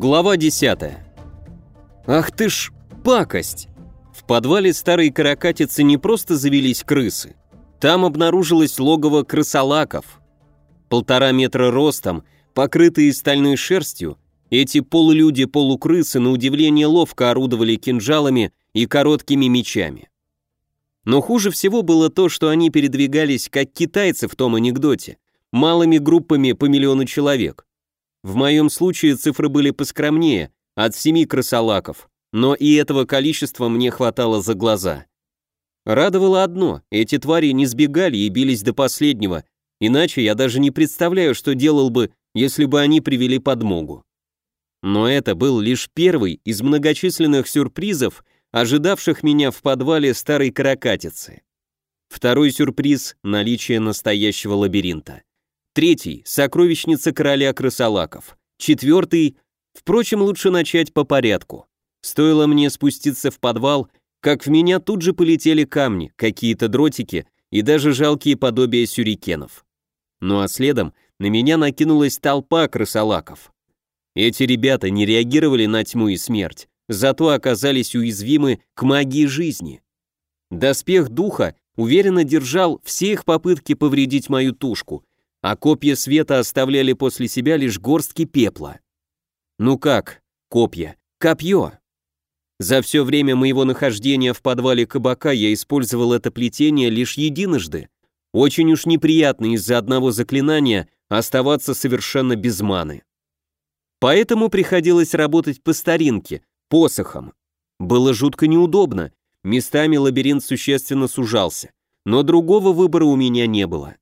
Глава 10. Ах ты ж пакость! В подвале старой каракатицы не просто завелись крысы. Там обнаружилось логово крысолаков. Полтора метра ростом, покрытые стальной шерстью, эти полулюди-полукрысы на удивление ловко орудовали кинжалами и короткими мечами. Но хуже всего было то, что они передвигались, как китайцы в том анекдоте, малыми группами по миллиону человек. В моем случае цифры были поскромнее, от семи крысолаков, но и этого количества мне хватало за глаза. Радовало одно, эти твари не сбегали и бились до последнего, иначе я даже не представляю, что делал бы, если бы они привели подмогу. Но это был лишь первый из многочисленных сюрпризов, ожидавших меня в подвале старой каракатицы. Второй сюрприз — наличие настоящего лабиринта. Третий – сокровищница короля крысолаков. Четвертый – впрочем, лучше начать по порядку. Стоило мне спуститься в подвал, как в меня тут же полетели камни, какие-то дротики и даже жалкие подобия сюрикенов. Ну а следом на меня накинулась толпа крысолаков. Эти ребята не реагировали на тьму и смерть, зато оказались уязвимы к магии жизни. Доспех духа уверенно держал все их попытки повредить мою тушку, а копья света оставляли после себя лишь горстки пепла. Ну как, копья, копье. За все время моего нахождения в подвале кабака я использовал это плетение лишь единожды. Очень уж неприятно из-за одного заклинания оставаться совершенно без маны. Поэтому приходилось работать по старинке, посохом. Было жутко неудобно, местами лабиринт существенно сужался, но другого выбора у меня не было.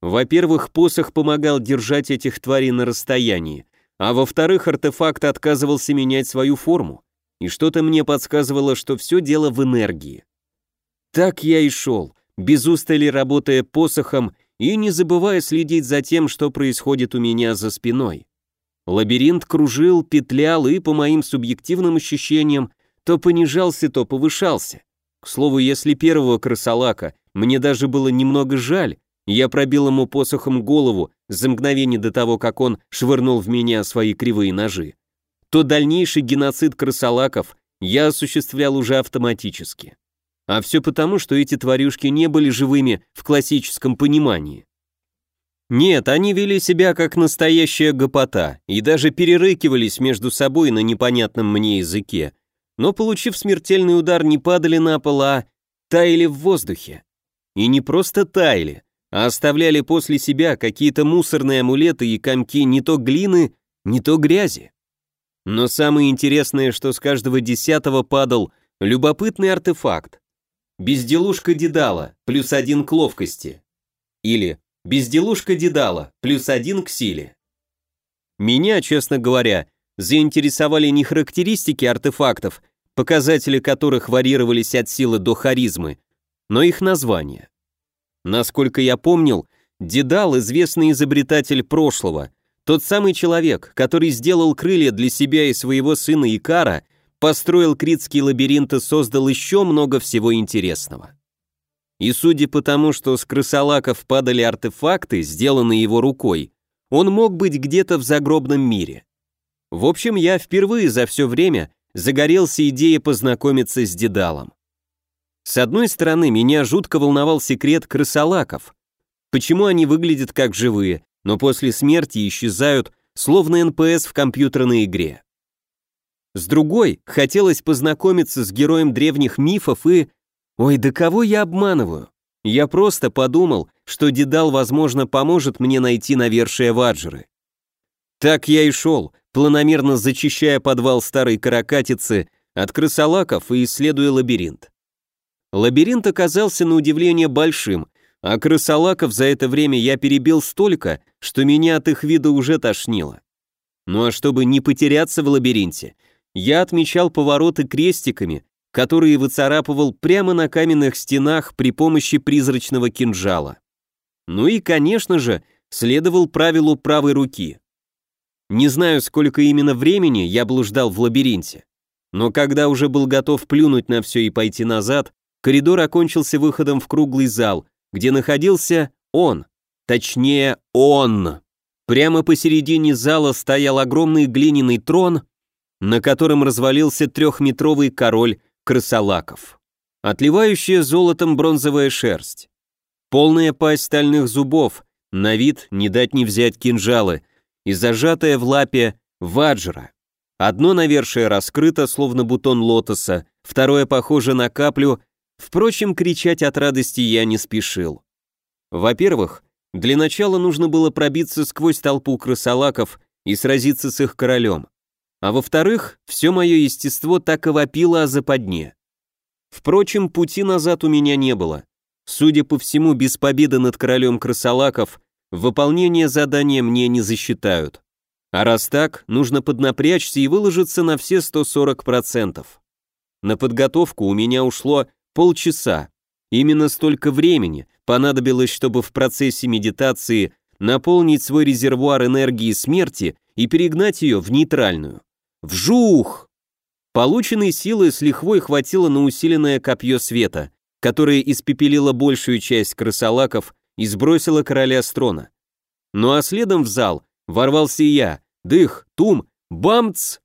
Во-первых, посох помогал держать этих тварей на расстоянии, а во-вторых, артефакт отказывался менять свою форму, и что-то мне подсказывало, что все дело в энергии. Так я и шел, без устали работая посохом и не забывая следить за тем, что происходит у меня за спиной. Лабиринт кружил, петлял и, по моим субъективным ощущениям, то понижался, то повышался. К слову, если первого крысолака мне даже было немного жаль, я пробил ему посохом голову за мгновение до того, как он швырнул в меня свои кривые ножи. То дальнейший геноцид крысолаков я осуществлял уже автоматически. А все потому, что эти тварюшки не были живыми в классическом понимании. Нет, они вели себя как настоящая гопота и даже перерыкивались между собой на непонятном мне языке, но, получив смертельный удар, не падали на пол, а таяли в воздухе. И не просто таяли, а оставляли после себя какие-то мусорные амулеты и комки не то глины, не то грязи. Но самое интересное, что с каждого десятого падал любопытный артефакт. Безделушка Дедала, плюс один к ловкости. Или Безделушка Дедала, плюс один к силе. Меня, честно говоря, заинтересовали не характеристики артефактов, показатели которых варьировались от силы до харизмы, но их названия. Насколько я помнил, Дедал – известный изобретатель прошлого, тот самый человек, который сделал крылья для себя и своего сына Икара, построил критский лабиринт и создал еще много всего интересного. И судя по тому, что с крысолаков падали артефакты, сделанные его рукой, он мог быть где-то в загробном мире. В общем, я впервые за все время загорелся идеей познакомиться с Дедалом. С одной стороны, меня жутко волновал секрет крысолаков. Почему они выглядят как живые, но после смерти исчезают, словно НПС в компьютерной игре. С другой, хотелось познакомиться с героем древних мифов и... Ой, да кого я обманываю? Я просто подумал, что Дедал, возможно, поможет мне найти навершие Ваджеры. Так я и шел, планомерно зачищая подвал старой каракатицы от крысолаков и исследуя лабиринт. Лабиринт оказался на удивление большим, а крысолаков за это время я перебил столько, что меня от их вида уже тошнило. Ну а чтобы не потеряться в лабиринте, я отмечал повороты крестиками, которые выцарапывал прямо на каменных стенах при помощи призрачного кинжала. Ну и, конечно же, следовал правилу правой руки. Не знаю, сколько именно времени я блуждал в лабиринте, но когда уже был готов плюнуть на все и пойти назад, Коридор окончился выходом в круглый зал, где находился он, точнее он. Прямо посередине зала стоял огромный глиняный трон, на котором развалился трехметровый король крысолаков. Отливающая золотом бронзовая шерсть. Полная пасть стальных зубов, на вид не дать не взять кинжалы, и зажатая в лапе ваджра. Одно навершие раскрыто, словно бутон лотоса, второе похоже на каплю, впрочем, кричать от радости я не спешил. Во-первых, для начала нужно было пробиться сквозь толпу крысолаков и сразиться с их королем. А во-вторых, все мое естество так и вопило о западне. Впрочем, пути назад у меня не было. Судя по всему, без победы над королем крысолаков выполнение задания мне не засчитают. А раз так, нужно поднапрячься и выложиться на все 140%. На подготовку у меня ушло полчаса. Именно столько времени понадобилось, чтобы в процессе медитации наполнить свой резервуар энергии смерти и перегнать ее в нейтральную. Вжух! Полученной силы с лихвой хватило на усиленное копье света, которое испепелило большую часть крысолаков и сбросило короля с трона. Ну а следом в зал ворвался я, дых, тум, бамц!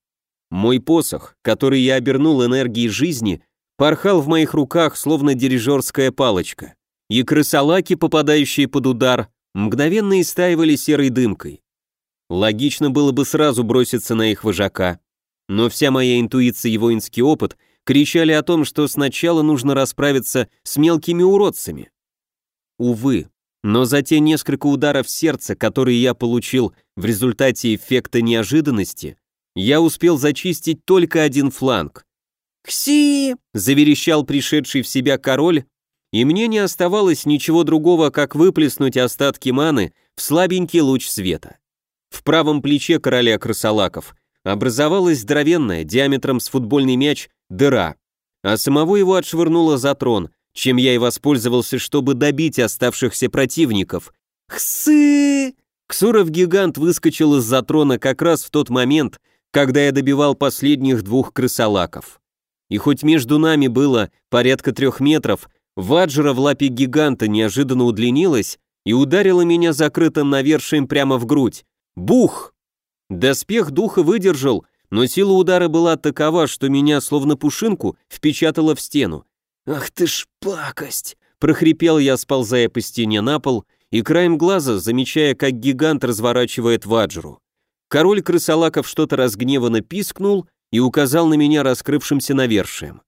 Мой посох, который я обернул энергией жизни, порхал в моих руках, словно дирижерская палочка, и крысолаки, попадающие под удар, мгновенно истаивали серой дымкой. Логично было бы сразу броситься на их вожака, но вся моя интуиция и воинский опыт кричали о том, что сначала нужно расправиться с мелкими уродцами. Увы, но за те несколько ударов сердца, которые я получил в результате эффекта неожиданности, я успел зачистить только один фланг. «Кси!» – заверещал пришедший в себя король, и мне не оставалось ничего другого, как выплеснуть остатки маны в слабенький луч света. В правом плече короля крысолаков образовалась здоровенная, диаметром с футбольный мяч, дыра, а самого его отшвырнуло за трон, чем я и воспользовался, чтобы добить оставшихся противников. Хсы! Ксуров-гигант выскочил из-за трона как раз в тот момент, когда я добивал последних двух крысолаков. И хоть между нами было порядка трех метров, ваджра в лапе гиганта неожиданно удлинилась и ударила меня закрытым навершием прямо в грудь. Бух! Доспех духа выдержал, но сила удара была такова, что меня, словно пушинку, впечатало в стену. «Ах ты ж пакость!» – прохрипел я, сползая по стене на пол, и краем глаза, замечая, как гигант разворачивает ваджру. Король крысолаков что-то разгневанно пискнул и указал на меня раскрывшимся навершием.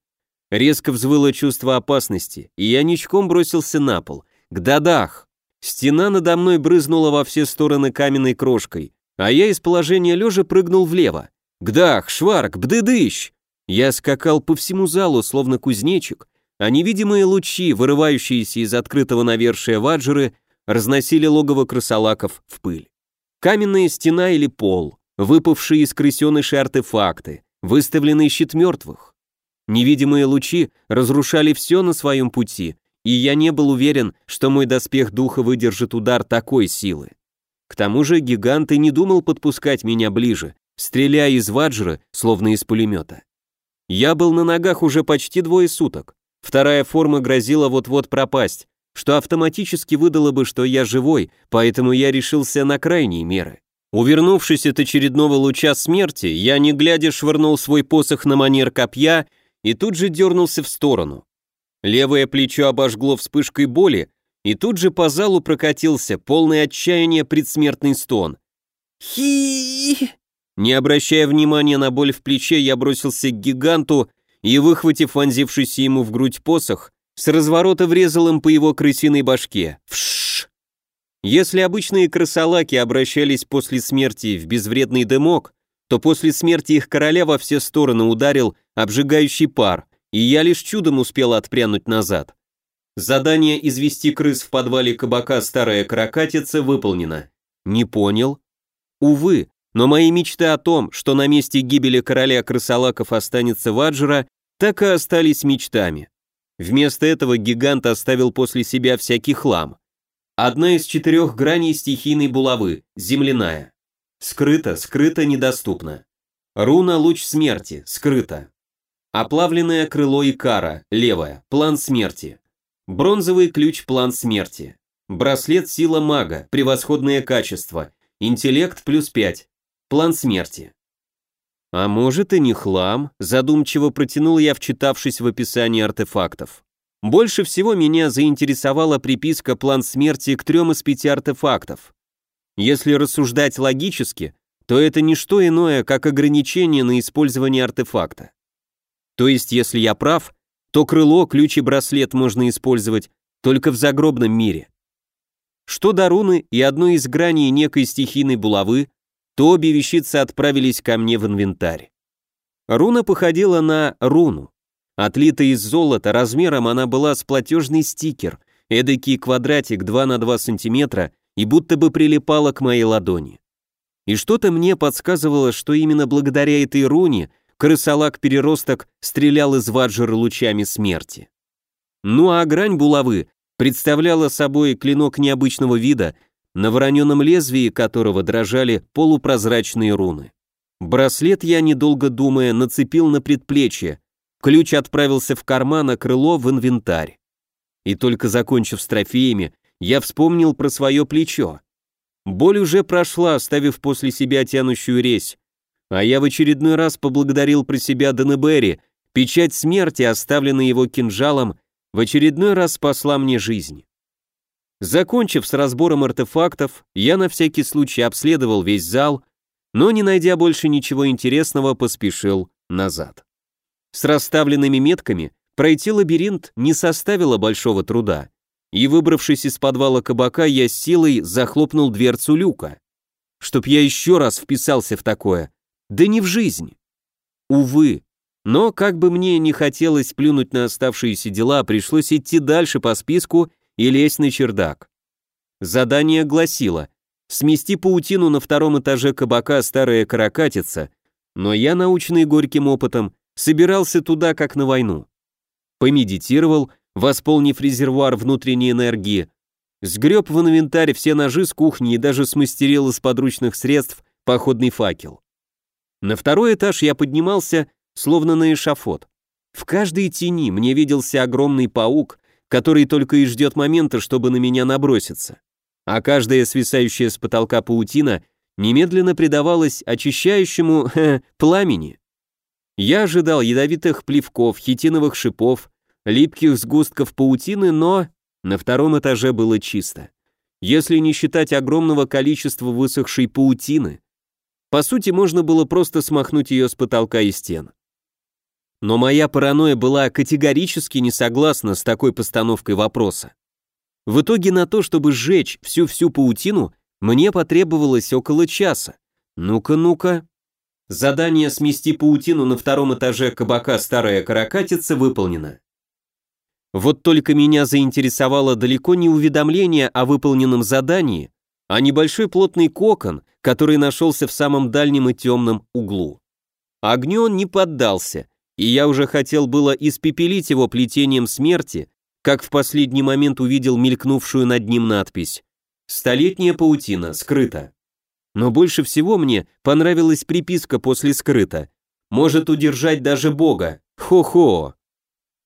Резко взвыло чувство опасности, и я ничком бросился на пол. К дадах! Стена надо мной брызнула во все стороны каменной крошкой, а я из положения лежа прыгнул влево. Гдах, шварк, бдыдыщ! Я скакал по всему залу, словно кузнечик, а невидимые лучи, вырывающиеся из открытого навершия ваджеры, разносили логово крысолаков в пыль. Каменная стена или пол, выпавшие из крысенышей артефакты, выставленный щит мертвых. Невидимые лучи разрушали все на своем пути, и я не был уверен, что мой доспех духа выдержит удар такой силы. К тому же гигант и не думал подпускать меня ближе, стреляя из ваджра, словно из пулемета. Я был на ногах уже почти двое суток, Вторая форма грозила вот-вот пропасть, что автоматически выдало бы, что я живой, поэтому я решился на крайние меры. Увернувшись от очередного луча смерти, я не глядя швырнул свой посох на манер копья и тут же дернулся в сторону. Левое плечо обожгло вспышкой боли, и тут же по залу прокатился полный отчаяния предсмертный стон. Хи! Не обращая внимания на боль в плече, я бросился к гиганту и, выхватив вонзившийся ему в грудь посох, с разворота врезал им по его крысиной башке. Вшш! Если обычные крысолаки обращались после смерти в безвредный дымок, то после смерти их короля во все стороны ударил обжигающий пар, и я лишь чудом успел отпрянуть назад. Задание извести крыс в подвале кабака «Старая каракатица» выполнено. Не понял? Увы, но мои мечты о том, что на месте гибели короля крысолаков останется Ваджра, так и остались мечтами. Вместо этого гигант оставил после себя всякий хлам. Одна из четырех граней стихийной булавы, земляная. Скрыто, скрыто, недоступно. Руна луч смерти, скрыто. Оплавленное крыло Икара, левое, план смерти. Бронзовый ключ, план смерти. Браслет сила мага, превосходное качество. интеллект плюс 5. План смерти. А может и не хлам, задумчиво протянул я, вчитавшись в описание артефактов. Больше всего меня заинтересовала приписка «План смерти» к трем из пяти артефактов. Если рассуждать логически, то это не что иное, как ограничение на использование артефакта. То есть, если я прав, то крыло, ключ и браслет можно использовать только в загробном мире. Что до руны и одной из граней некой стихийной булавы, то обе вещицы отправились ко мне в инвентарь. Руна походила на руну. Отлитая из золота, размером она была с платежный стикер, эдакий квадратик 2 на 2 сантиметра и будто бы прилипала к моей ладони. И что-то мне подсказывало, что именно благодаря этой руне крысолак-переросток стрелял из ваджера лучами смерти. Ну а грань булавы представляла собой клинок необычного вида, на вороненом лезвии которого дрожали полупрозрачные руны. Браслет я, недолго думая, нацепил на предплечье, ключ отправился в карман, а крыло в инвентарь. И только закончив с трофеями, я вспомнил про свое плечо. Боль уже прошла, оставив после себя тянущую резь, а я в очередной раз поблагодарил про себя Денебери, печать смерти, оставленная его кинжалом, в очередной раз спасла мне жизнь. Закончив с разбором артефактов, я на всякий случай обследовал весь зал, но не найдя больше ничего интересного, поспешил назад. С расставленными метками пройти лабиринт не составило большого труда, и, выбравшись из подвала кабака, я с силой захлопнул дверцу люка. Чтоб я еще раз вписался в такое, да не в жизнь. Увы, но как бы мне не хотелось плюнуть на оставшиеся дела, пришлось идти дальше по списку и лезть на чердак. Задание гласило «Смести паутину на втором этаже кабака старая каракатица», но я, научный горьким опытом, собирался туда как на войну. Помедитировал, восполнив резервуар внутренней энергии, сгреб в инвентарь все ножи с кухни и даже смастерил из подручных средств походный факел. На второй этаж я поднимался, словно на эшафот. В каждой тени мне виделся огромный паук, который только и ждет момента, чтобы на меня наброситься. А каждая свисающая с потолка паутина немедленно предавалась очищающему пламени. Я ожидал ядовитых плевков, хитиновых шипов, липких сгустков паутины, но на втором этаже было чисто. Если не считать огромного количества высохшей паутины, по сути, можно было просто смахнуть ее с потолка и стен. Но моя паранойя была категорически не согласна с такой постановкой вопроса. В итоге на то, чтобы сжечь всю-всю паутину, мне потребовалось около часа. Ну-ка, ну-ка. Задание смести паутину на втором этаже кабака «Старая каракатица» выполнено. Вот только меня заинтересовало далеко не уведомление о выполненном задании, а небольшой плотный кокон, который нашелся в самом дальнем и темном углу. Огню он не поддался, и я уже хотел было испепелить его плетением смерти, как в последний момент увидел мелькнувшую над ним надпись «Столетняя паутина, скрыта». Но больше всего мне понравилась приписка после «скрыто». Может удержать даже Бога. Хо-хо.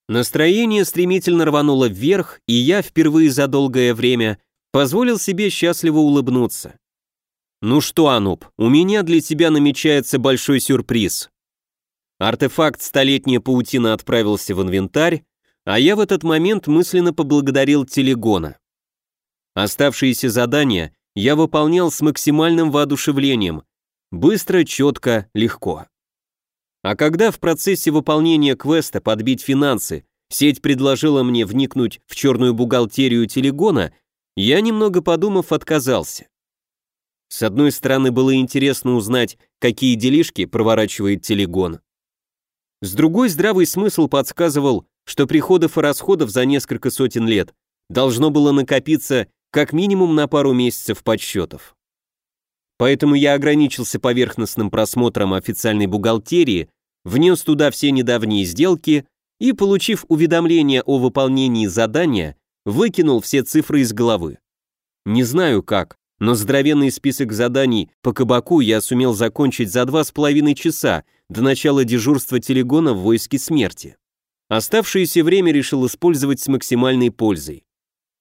Настроение стремительно рвануло вверх, и я впервые за долгое время позволил себе счастливо улыбнуться. «Ну что, Ануб, у меня для тебя намечается большой сюрприз». Артефакт «Столетняя паутина» отправился в инвентарь, а я в этот момент мысленно поблагодарил Телегона. Оставшиеся задания я выполнял с максимальным воодушевлением, быстро, четко, легко. А когда в процессе выполнения квеста «Подбить финансы» сеть предложила мне вникнуть в черную бухгалтерию Телегона, я, немного подумав, отказался. С одной стороны, было интересно узнать, какие делишки проворачивает Телегон. С другой, здравый смысл подсказывал, что приходов и расходов за несколько сотен лет должно было накопиться как минимум на пару месяцев подсчетов. Поэтому я ограничился поверхностным просмотром официальной бухгалтерии, внес туда все недавние сделки и, получив уведомление о выполнении задания, выкинул все цифры из головы. Не знаю как, но здоровенный список заданий по кабаку я сумел закончить за два с половиной часа до начала дежурства телегона в войске смерти. Оставшееся время решил использовать с максимальной пользой.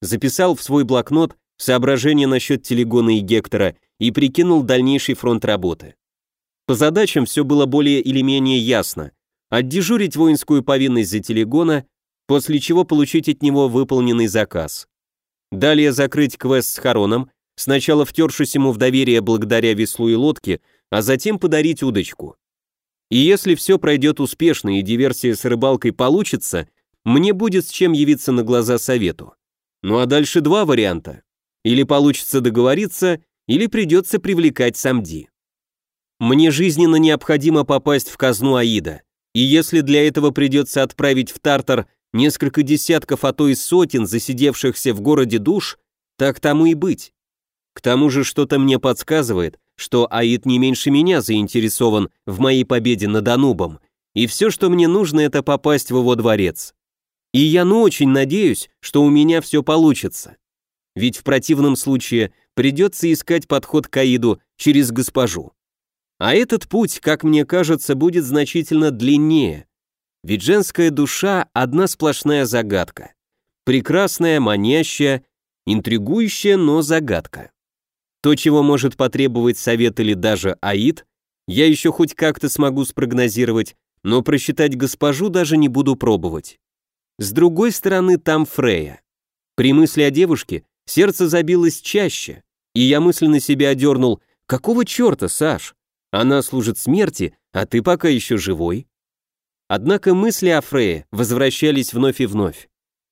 Записал в свой блокнот соображения насчет телегона и Гектора и прикинул дальнейший фронт работы. По задачам все было более или менее ясно. Отдежурить воинскую повинность за телегона, после чего получить от него выполненный заказ. Далее закрыть квест с Хароном, сначала втершись ему в доверие благодаря веслу и лодке, а затем подарить удочку. И если все пройдет успешно и диверсия с рыбалкой получится, мне будет с чем явиться на глаза совету. Ну а дальше два варианта. Или получится договориться, или придется привлекать Самди. Мне жизненно необходимо попасть в казну Аида, и если для этого придется отправить в Тартар несколько десятков, а то и сотен засидевшихся в городе душ, так тому и быть. К тому же что-то мне подсказывает, что Аид не меньше меня заинтересован в моей победе над Анубом, и все, что мне нужно, это попасть в его дворец. И я ну очень надеюсь, что у меня все получится. Ведь в противном случае придется искать подход к Аиду через госпожу. А этот путь, как мне кажется, будет значительно длиннее. Ведь женская душа – одна сплошная загадка. Прекрасная, манящая, интригующая, но загадка. То, чего может потребовать совет или даже Аид, я еще хоть как-то смогу спрогнозировать, но просчитать госпожу даже не буду пробовать. С другой стороны, там Фрея. При мысли о девушке сердце забилось чаще, и я мысленно себя одернул, какого черта, Саш? Она служит смерти, а ты пока еще живой. Однако мысли о Фрее возвращались вновь и вновь.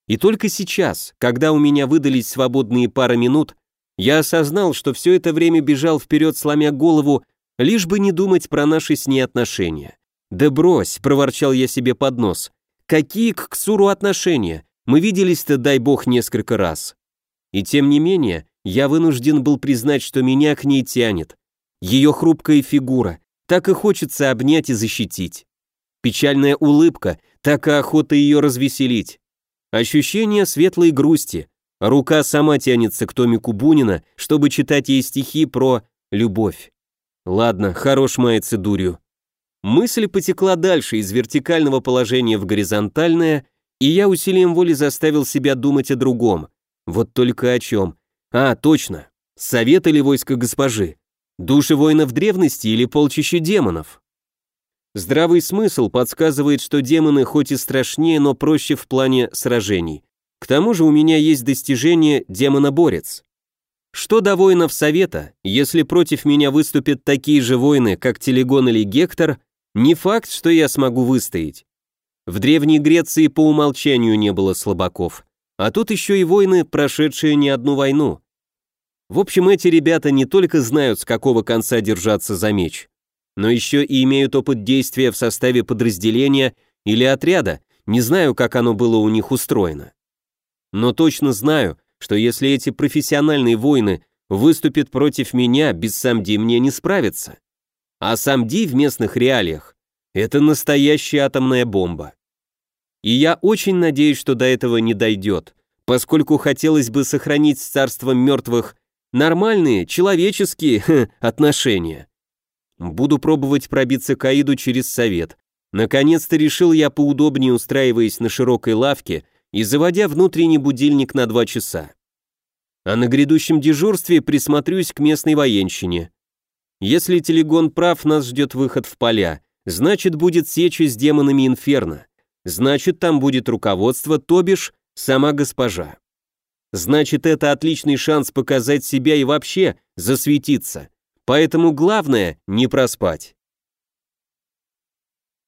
И только сейчас, когда у меня выдались свободные пара минут, я осознал, что все это время бежал вперед, сломя голову, лишь бы не думать про наши с ней отношения. «Да брось», — проворчал я себе под нос. «Какие к Ксуру отношения? Мы виделись-то, дай бог, несколько раз». И тем не менее, я вынужден был признать, что меня к ней тянет. Ее хрупкая фигура, так и хочется обнять и защитить. Печальная улыбка, так и охота ее развеселить. Ощущение светлой грусти, Рука сама тянется к томику Бунина, чтобы читать ей стихи про любовь. Ладно, хорош мается дурью. Мысль потекла дальше из вертикального положения в горизонтальное, и я усилием воли заставил себя думать о другом. Вот только о чем. А, точно. Совет или войско госпожи? Души воинов древности или полчища демонов? Здравый смысл подсказывает, что демоны хоть и страшнее, но проще в плане сражений. К тому же у меня есть достижение демоноборец. Что до воинов Совета, если против меня выступят такие же воины, как Телегон или Гектор, не факт, что я смогу выстоять. В Древней Греции по умолчанию не было слабаков, а тут еще и воины, прошедшие не одну войну. В общем, эти ребята не только знают, с какого конца держаться за меч, но еще и имеют опыт действия в составе подразделения или отряда, не знаю, как оно было у них устроено. Но точно знаю, что если эти профессиональные воины выступят против меня, без Самди мне не справиться. А Самди в местных реалиях – это настоящая атомная бомба. И я очень надеюсь, что до этого не дойдет, поскольку хотелось бы сохранить с царством мертвых нормальные, человеческие отношения. Буду пробовать пробиться к Аиду через совет. Наконец-то решил я поудобнее устраиваясь на широкой лавке – и заводя внутренний будильник на два часа. А на грядущем дежурстве присмотрюсь к местной военщине. Если телегон прав, нас ждет выход в поля, значит будет сеча с демонами инферно, значит там будет руководство, то бишь сама госпожа. Значит, это отличный шанс показать себя и вообще засветиться. Поэтому главное не проспать.